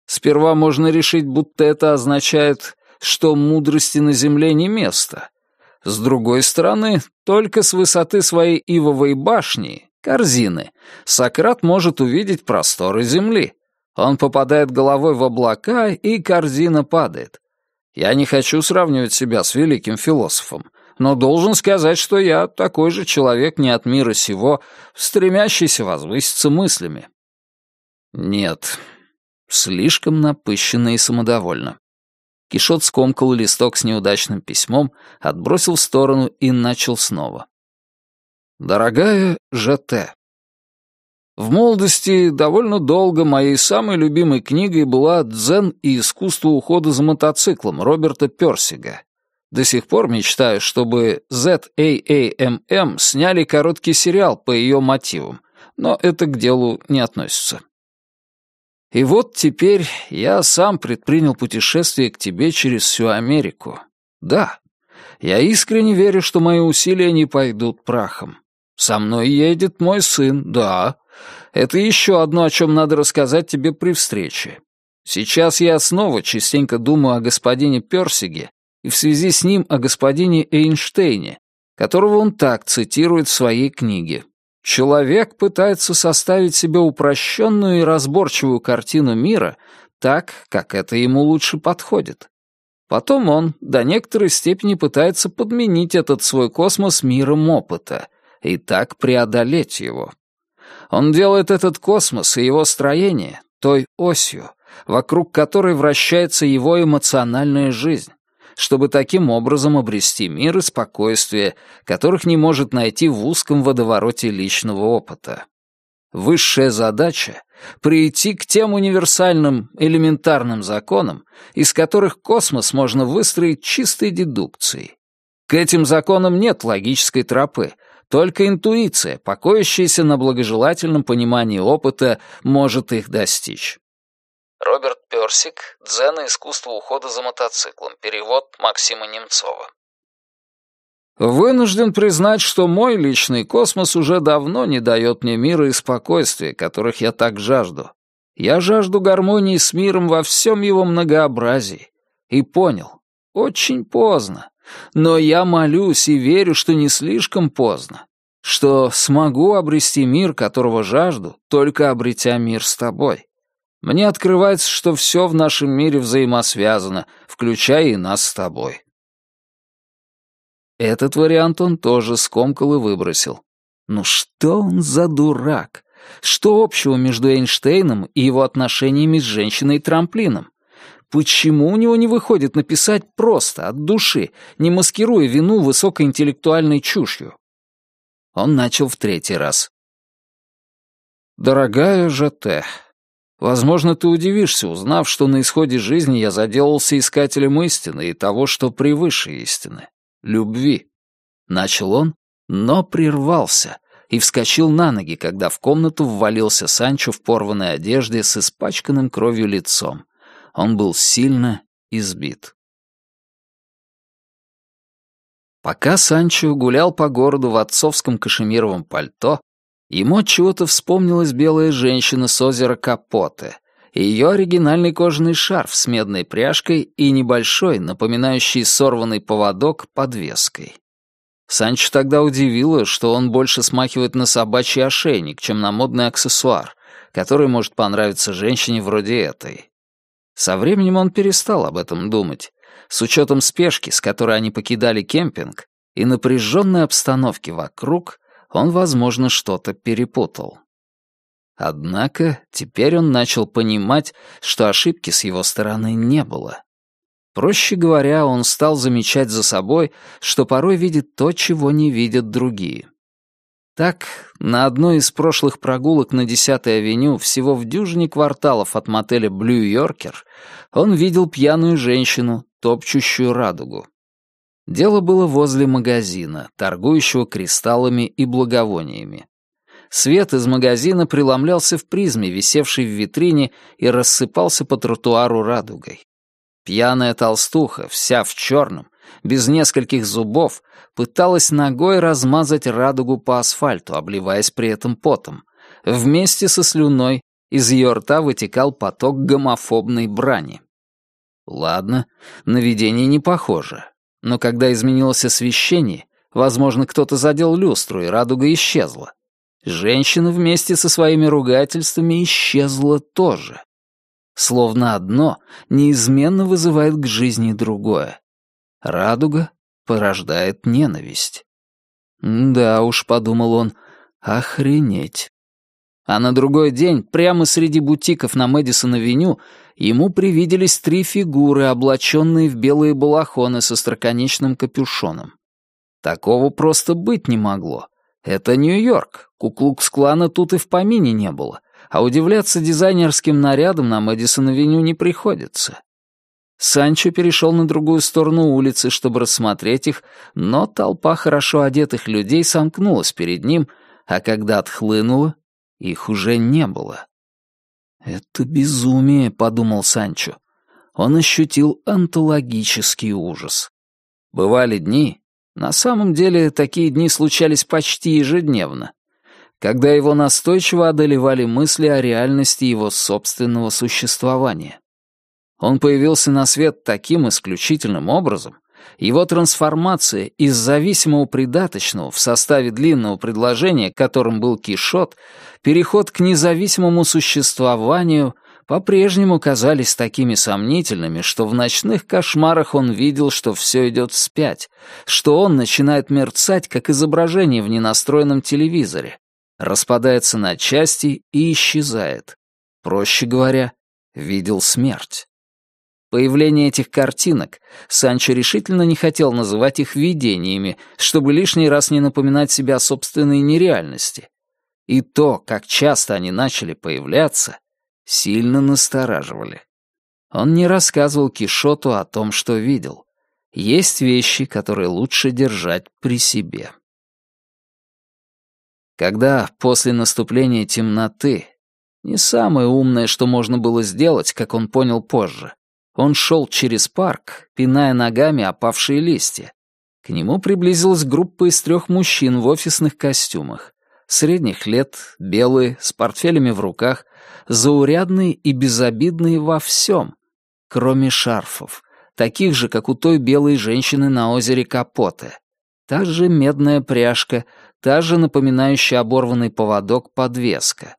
Сперва можно решить, будто это означает, что мудрости на земле не место — с другой стороны, только с высоты своей ивовой башни, корзины, Сократ может увидеть просторы земли. Он попадает головой в облака, и корзина падает. Я не хочу сравнивать себя с великим философом, но должен сказать, что я такой же человек не от мира сего, стремящийся возвыситься мыслями. Нет, слишком напыщенно и самодовольно. Кишот скомкал листок с неудачным письмом, отбросил в сторону и начал снова. «Дорогая ЖТ, в молодости довольно долго моей самой любимой книгой была «Дзен и искусство ухода за мотоциклом» Роберта Персига. До сих пор мечтаю, чтобы ZAAMM сняли короткий сериал по ее мотивам, но это к делу не относится. И вот теперь я сам предпринял путешествие к тебе через всю Америку. Да, я искренне верю, что мои усилия не пойдут прахом. Со мной едет мой сын, да. Это еще одно, о чем надо рассказать тебе при встрече. Сейчас я снова частенько думаю о господине Персиге и в связи с ним о господине Эйнштейне, которого он так цитирует в своей книге. Человек пытается составить себе упрощенную и разборчивую картину мира так, как это ему лучше подходит. Потом он до некоторой степени пытается подменить этот свой космос миром опыта и так преодолеть его. Он делает этот космос и его строение той осью, вокруг которой вращается его эмоциональная жизнь чтобы таким образом обрести мир и спокойствие, которых не может найти в узком водовороте личного опыта. Высшая задача — прийти к тем универсальным, элементарным законам, из которых космос можно выстроить чистой дедукцией. К этим законам нет логической тропы, только интуиция, покоящаяся на благожелательном понимании опыта, может их достичь. Роберт Персик, «Дзен и искусство ухода за мотоциклом», перевод Максима Немцова. Вынужден признать, что мой личный космос уже давно не дает мне мира и спокойствия, которых я так жажду. Я жажду гармонии с миром во всем его многообразии. И понял, очень поздно. Но я молюсь и верю, что не слишком поздно. Что смогу обрести мир, которого жажду, только обретя мир с тобой. Мне открывается, что все в нашем мире взаимосвязано, включая и нас с тобой. Этот вариант он тоже скомкал и выбросил. Ну что он за дурак? Что общего между Эйнштейном и его отношениями с женщиной-трамплином? Почему у него не выходит написать просто, от души, не маскируя вину высокоинтеллектуальной чушью? Он начал в третий раз. «Дорогая ЖТ, Возможно, ты удивишься, узнав, что на исходе жизни я заделался искателем истины и того, что превыше истины — любви. Начал он, но прервался и вскочил на ноги, когда в комнату ввалился Санчо в порванной одежде с испачканным кровью лицом. Он был сильно избит. Пока Санчо гулял по городу в отцовском кашемировом пальто, Ему от чего-то вспомнилась белая женщина с озера Капоте, ее оригинальный кожаный шарф с медной пряжкой и небольшой, напоминающий сорванный поводок, подвеской. Санчо тогда удивило, что он больше смахивает на собачий ошейник, чем на модный аксессуар, который может понравиться женщине вроде этой. Со временем он перестал об этом думать. С учетом спешки, с которой они покидали кемпинг, и напряженной обстановки вокруг, он, возможно, что-то перепутал. Однако теперь он начал понимать, что ошибки с его стороны не было. Проще говоря, он стал замечать за собой, что порой видит то, чего не видят другие. Так, на одной из прошлых прогулок на 10-й авеню, всего в дюжине кварталов от мотеля «Блю Йоркер», он видел пьяную женщину, топчущую радугу. Дело было возле магазина, торгующего кристаллами и благовониями. Свет из магазина преломлялся в призме, висевшей в витрине, и рассыпался по тротуару радугой. Пьяная толстуха, вся в черном, без нескольких зубов, пыталась ногой размазать радугу по асфальту, обливаясь при этом потом. Вместе со слюной из ее рта вытекал поток гомофобной брани. Ладно, на видение не похоже. Но когда изменилось освещение, возможно, кто-то задел люстру, и радуга исчезла. Женщина вместе со своими ругательствами исчезла тоже. Словно одно неизменно вызывает к жизни другое. Радуга порождает ненависть. «Да уж», — подумал он, — «охренеть». А на другой день, прямо среди бутиков на Мэдисон-авеню, ему привиделись три фигуры, облаченные в белые балахоны со строконечным капюшоном. Такого просто быть не могло. Это Нью-Йорк, куклукс-клана тут и в помине не было, а удивляться дизайнерским нарядам на Мэдисон-авеню не приходится. Санчо перешел на другую сторону улицы, чтобы рассмотреть их, но толпа хорошо одетых людей сомкнулась перед ним, а когда отхлынула, их уже не было. «Это безумие», — подумал Санчо. Он ощутил антологический ужас. Бывали дни, на самом деле такие дни случались почти ежедневно, когда его настойчиво одолевали мысли о реальности его собственного существования. Он появился на свет таким исключительным образом, его трансформация из зависимого придаточного в составе длинного предложения, которым был Кишот, переход к независимому существованию по-прежнему казались такими сомнительными, что в ночных кошмарах он видел, что все идет вспять, что он начинает мерцать, как изображение в ненастроенном телевизоре, распадается на части и исчезает. Проще говоря, видел смерть. Появление этих картинок Санчо решительно не хотел называть их видениями, чтобы лишний раз не напоминать себе о собственной нереальности. И то, как часто они начали появляться, сильно настораживали. Он не рассказывал Кишоту о том, что видел. Есть вещи, которые лучше держать при себе. Когда после наступления темноты, не самое умное, что можно было сделать, как он понял позже, он шел через парк, пиная ногами опавшие листья. К нему приблизилась группа из трех мужчин в офисных костюмах. Средних лет, белые, с портфелями в руках, заурядные и безобидные во всем, кроме шарфов, таких же, как у той белой женщины на озере Капоте. Та же медная пряжка, та же напоминающая оборванный поводок подвеска.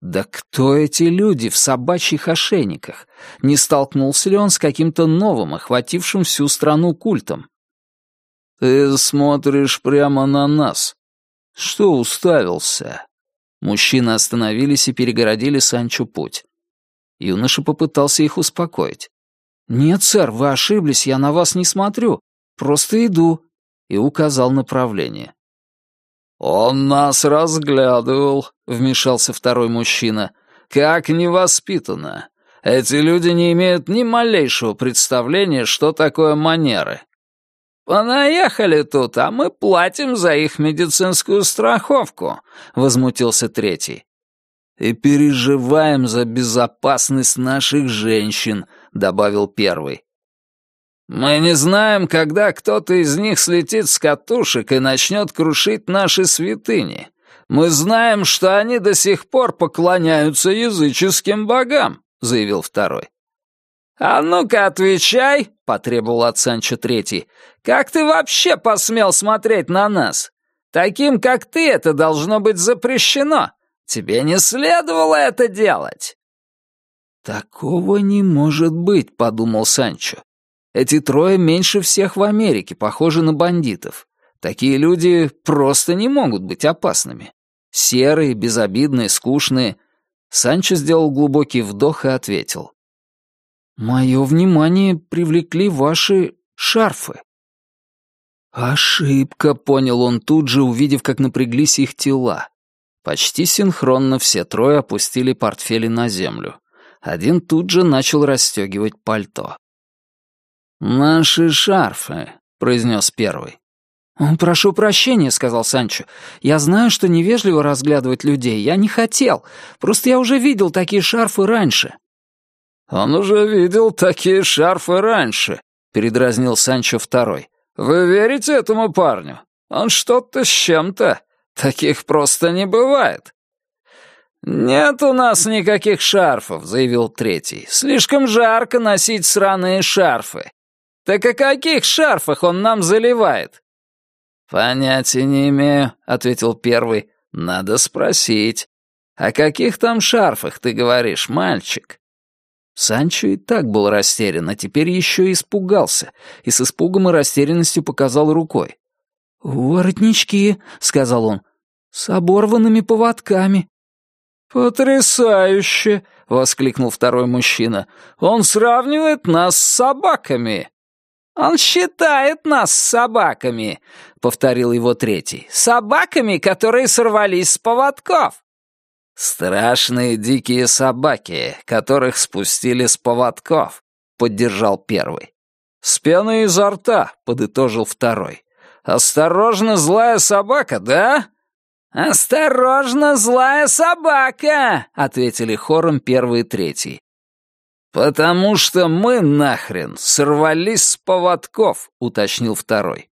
Да кто эти люди в собачьих ошейниках? Не столкнулся ли он с каким-то новым, охватившим всю страну культом? «Ты смотришь прямо на нас. Что уставился?» Мужчины остановились и перегородили Санчо путь. Юноша попытался их успокоить. «Нет, сэр, вы ошиблись, я на вас не смотрю. Просто иду», и указал направление. «Он нас разглядывал», — вмешался второй мужчина. «Как невоспитанно. Эти люди не имеют ни малейшего представления, что такое манеры. «Понаехали тут, а мы платим за их медицинскую страховку», — возмутился третий. «И переживаем за безопасность наших женщин», — добавил первый. Мы не знаем, когда кто-то из них слетит с катушек и начнет крушить наши святыни. Мы знаем, что они до сих пор поклоняются языческим богам», — заявил второй. «А ну-ка, отвечай», — потребовал от Санчо Третий. «Как ты вообще посмел смотреть на нас? Таким, как ты, это должно быть запрещено. Тебе не следовало это делать». «Такого не может быть», — подумал Санчо. Эти трое меньше всех в Америке похожи на бандитов. Такие люди просто не могут быть опасными. Серые, безобидные, скучные. Санчо сделал глубокий вдох и ответил. «Мое внимание привлекли ваши шарфы». «Ошибка», — понял он тут же, увидев, как напряглись их тела. Почти синхронно все трое опустили портфели на землю. Один тут же начал расстегивать пальто. «Наши шарфы», — произнес первый. «Прошу прощения», — сказал Санчо. «Я знаю, что невежливо разглядывать людей. Я не хотел. Просто я уже видел такие шарфы раньше». «Он уже видел такие шарфы раньше», — передразнил Санчо второй. «Вы верите этому парню? Он что-то с чем-то. Таких просто не бывает». «Нет у нас никаких шарфов», — заявил третий. «Слишком жарко носить сраные шарфы. «Так о каких шарфах он нам заливает?» «Понятия не имею», — ответил первый. «Надо спросить. О каких там шарфах ты говоришь, мальчик?» Санчо и так был растерян, а теперь еще и испугался, и с испугом и растерянностью показал рукой. «Воротнички», — сказал он, — «с оборванными поводками». «Потрясающе!» — воскликнул второй мужчина. «Он сравнивает нас с собаками!» «Он считает нас собаками», — повторил его третий. «Собаками, которые сорвались с поводков». «Страшные дикие собаки, которых спустили с поводков», — поддержал первый. «С пеной изо рта», — подытожил второй. «Осторожно, злая собака, да?» «Осторожно, злая собака!» — ответили хором первый и третий. «Потому что мы нахрен сорвались с поводков», — уточнил второй.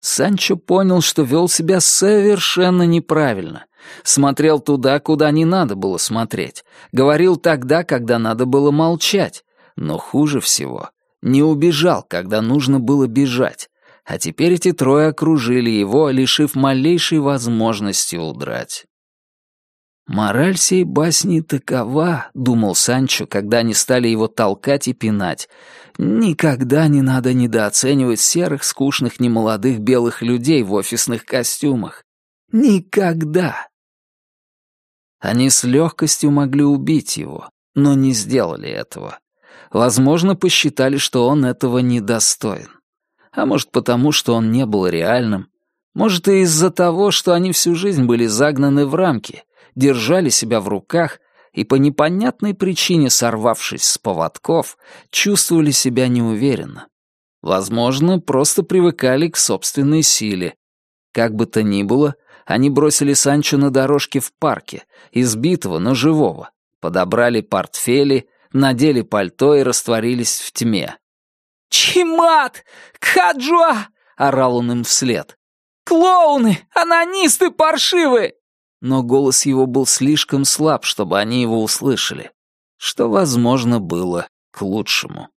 Санчо понял, что вел себя совершенно неправильно. Смотрел туда, куда не надо было смотреть. Говорил тогда, когда надо было молчать. Но хуже всего, не убежал, когда нужно было бежать. А теперь эти трое окружили его, лишив малейшей возможности удрать. «Мораль сей басни такова», — думал Санчо, когда они стали его толкать и пинать. «Никогда не надо недооценивать серых, скучных, немолодых белых людей в офисных костюмах. Никогда!» Они с легкостью могли убить его, но не сделали этого. Возможно, посчитали, что он этого недостоин. А может, потому, что он не был реальным. Может, и из-за того, что они всю жизнь были загнаны в рамки — держали себя в руках и по непонятной причине, сорвавшись с поводков, чувствовали себя неуверенно. Возможно, просто привыкали к собственной силе. Как бы то ни было, они бросили Санчо на дорожке в парке, избитого, но живого, подобрали портфели, надели пальто и растворились в тьме. «Чимат! Каджуа!» — орал он им вслед. «Клоуны! Анонисты паршивые! но голос его был слишком слаб, чтобы они его услышали, что, возможно, было к лучшему.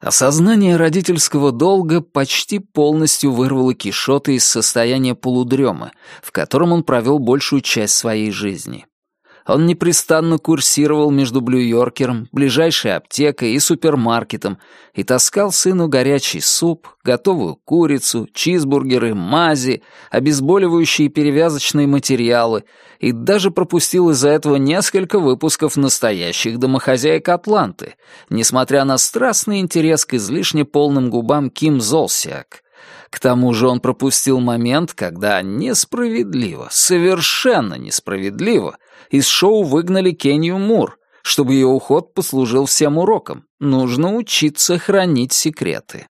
Осознание родительского долга почти полностью вырвало Кишота из состояния полудремы, в котором он провел большую часть своей жизни. Он непрестанно курсировал между Блю-Йоркером, ближайшей аптекой и супермаркетом и таскал сыну горячий суп, готовую курицу, чизбургеры, мази, обезболивающие и перевязочные материалы и даже пропустил из-за этого несколько выпусков настоящих домохозяек Атланты, несмотря на страстный интерес к излишне полным губам Ким Золсиак — к тому же он пропустил момент, когда несправедливо, совершенно несправедливо, из шоу выгнали Кенью Мур. Чтобы ее уход послужил всем уроком, нужно учиться хранить секреты.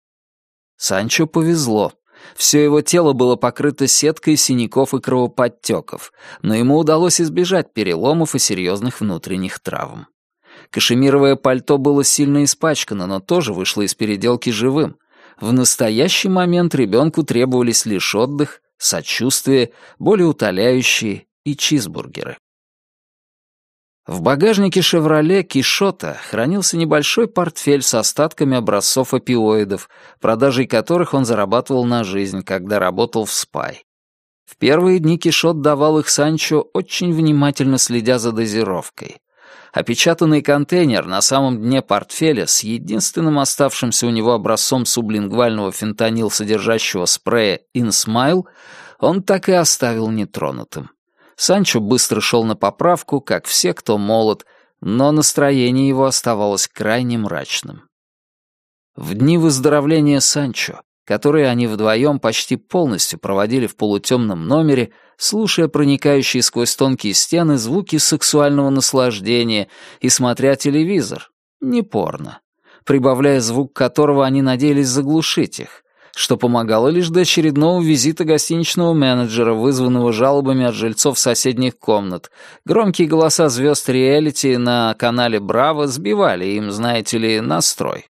Санчо повезло. Все его тело было покрыто сеткой синяков и кровоподтеков, но ему удалось избежать переломов и серьезных внутренних травм. Кашемировое пальто было сильно испачкано, но тоже вышло из переделки живым, в настоящий момент ребенку требовались лишь отдых, сочувствие, более утоляющие и чизбургеры. В багажнике «Шевроле» Кишота хранился небольшой портфель с остатками образцов опиоидов, продажей которых он зарабатывал на жизнь, когда работал в СПАЙ. В первые дни Кишот давал их Санчо, очень внимательно следя за дозировкой. Опечатанный контейнер на самом дне портфеля с единственным оставшимся у него образцом сублингвального фентанил содержащего спрея InSmile он так и оставил нетронутым. Санчо быстро шел на поправку, как все, кто молод, но настроение его оставалось крайне мрачным. В дни выздоровления Санчо, которые они вдвоем почти полностью проводили в полутемном номере, слушая проникающие сквозь тонкие стены звуки сексуального наслаждения и смотря телевизор, не порно, прибавляя звук которого они надеялись заглушить их, что помогало лишь до очередного визита гостиничного менеджера, вызванного жалобами от жильцов соседних комнат. Громкие голоса звезд реалити на канале «Браво» сбивали им, знаете ли, настрой.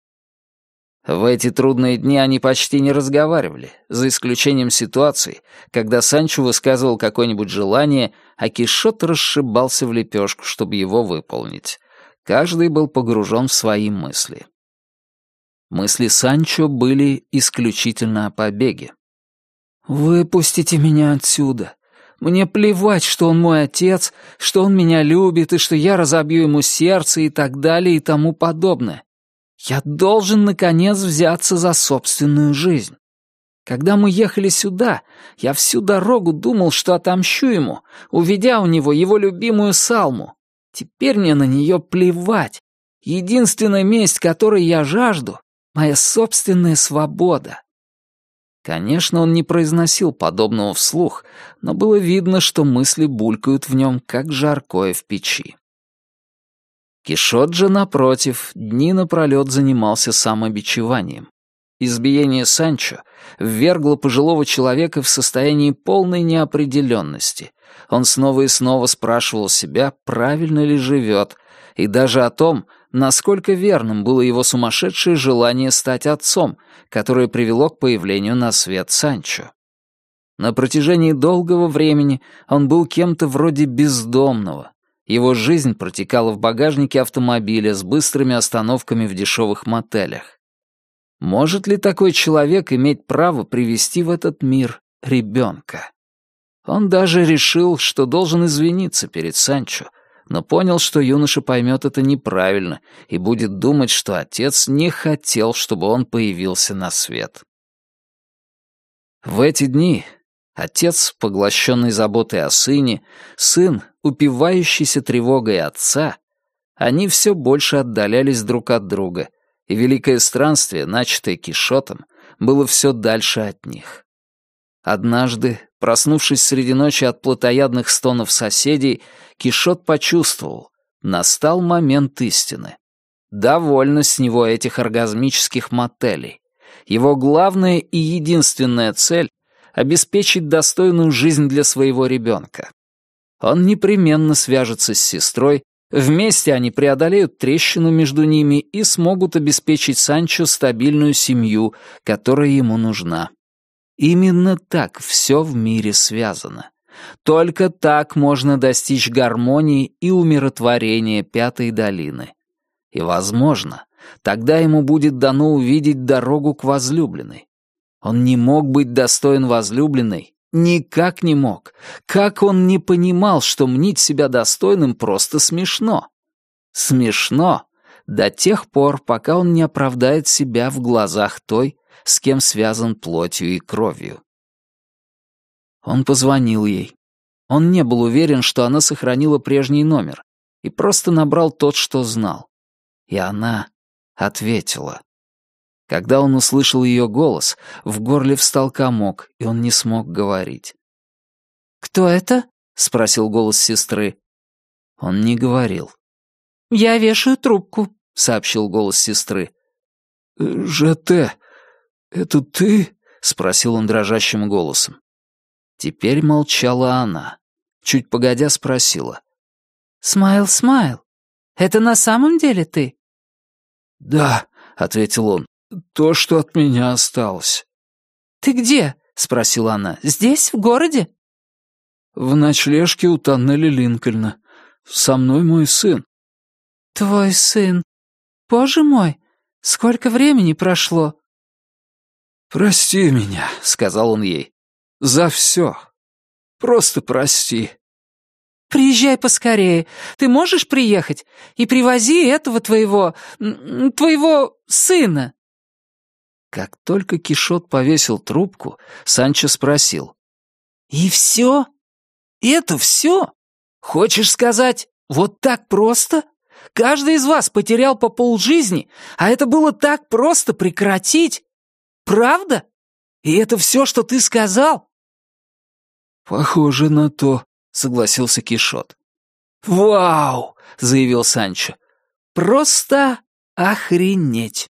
В эти трудные дни они почти не разговаривали, за исключением ситуаций, когда Санчо высказывал какое-нибудь желание, а Кишот расшибался в лепешку, чтобы его выполнить. Каждый был погружен в свои мысли. Мысли Санчо были исключительно о побеге. «Выпустите меня отсюда. Мне плевать, что он мой отец, что он меня любит и что я разобью ему сердце и так далее и тому подобное. Я должен, наконец, взяться за собственную жизнь. Когда мы ехали сюда, я всю дорогу думал, что отомщу ему, уведя у него его любимую салму. Теперь мне на нее плевать. Единственная месть, которой я жажду, — моя собственная свобода. Конечно, он не произносил подобного вслух, но было видно, что мысли булькают в нем, как жаркое в печи. Кишот же, напротив, дни напролет занимался самобичеванием. избиение Санчо ввергло пожилого человека в состояние полной неопределенности. Он снова и снова спрашивал себя, правильно ли живет, и даже о том, насколько верным было его сумасшедшее желание стать отцом, которое привело к появлению на свет Санчо. На протяжении долгого времени он был кем-то вроде бездомного. Его жизнь протекала в багажнике автомобиля с быстрыми остановками в дешевых мотелях. Может ли такой человек иметь право привести в этот мир ребенка? Он даже решил, что должен извиниться перед Санчо, но понял, что юноша поймет это неправильно и будет думать, что отец не хотел, чтобы он появился на свет. В эти дни отец, поглощенный заботой о сыне, сын, упивающийся тревогой отца, они все больше отдалялись друг от друга, и великое странствие, начатое Кишотом, было все дальше от них. Однажды, проснувшись среди ночи от плотоядных стонов соседей, Кишот почувствовал, настал момент истины. Довольно с него этих оргазмических мотелей. Его главная и единственная цель — обеспечить достойную жизнь для своего ребенка. Он непременно свяжется с сестрой, вместе они преодолеют трещину между ними и смогут обеспечить Санчо стабильную семью, которая ему нужна. Именно так все в мире связано. Только так можно достичь гармонии и умиротворения Пятой долины. И, возможно, тогда ему будет дано увидеть дорогу к возлюбленной. Он не мог быть достоин возлюбленной, никак не мог. Как он не понимал, что мнить себя достойным просто смешно? Смешно до тех пор, пока он не оправдает себя в глазах той, с кем связан плотью и кровью. Он позвонил ей. Он не был уверен, что она сохранила прежний номер, и просто набрал тот, что знал. И она ответила. Когда он услышал ее голос, в горле встал комок, и он не смог говорить. «Кто это?» — спросил голос сестры. Он не говорил. «Я вешаю трубку», — сообщил голос сестры. «ЖТ, это ты?» — спросил он дрожащим голосом. Теперь молчала она. Чуть погодя спросила. «Смайл, Смайл, это на самом деле ты?» «Да», — ответил он, — «то, что от меня осталось». «Ты где?» — спросила она. «Здесь, в городе?» «В ночлежке у тоннеля Линкольна. Со мной мой сын». «Твой сын? Боже мой, сколько времени прошло?» «Прости меня», — сказал он ей. За все. Просто прости. Приезжай поскорее. Ты можешь приехать? И привози этого твоего... твоего сына. Как только Кишот повесил трубку, Санчо спросил. «И все? Это все? Хочешь сказать, вот так просто? Каждый из вас потерял по полжизни, а это было так просто прекратить? Правда? И это все, что ты сказал?» «Похоже на то», — согласился Кишот. «Вау!» — заявил Санчо. «Просто охренеть!»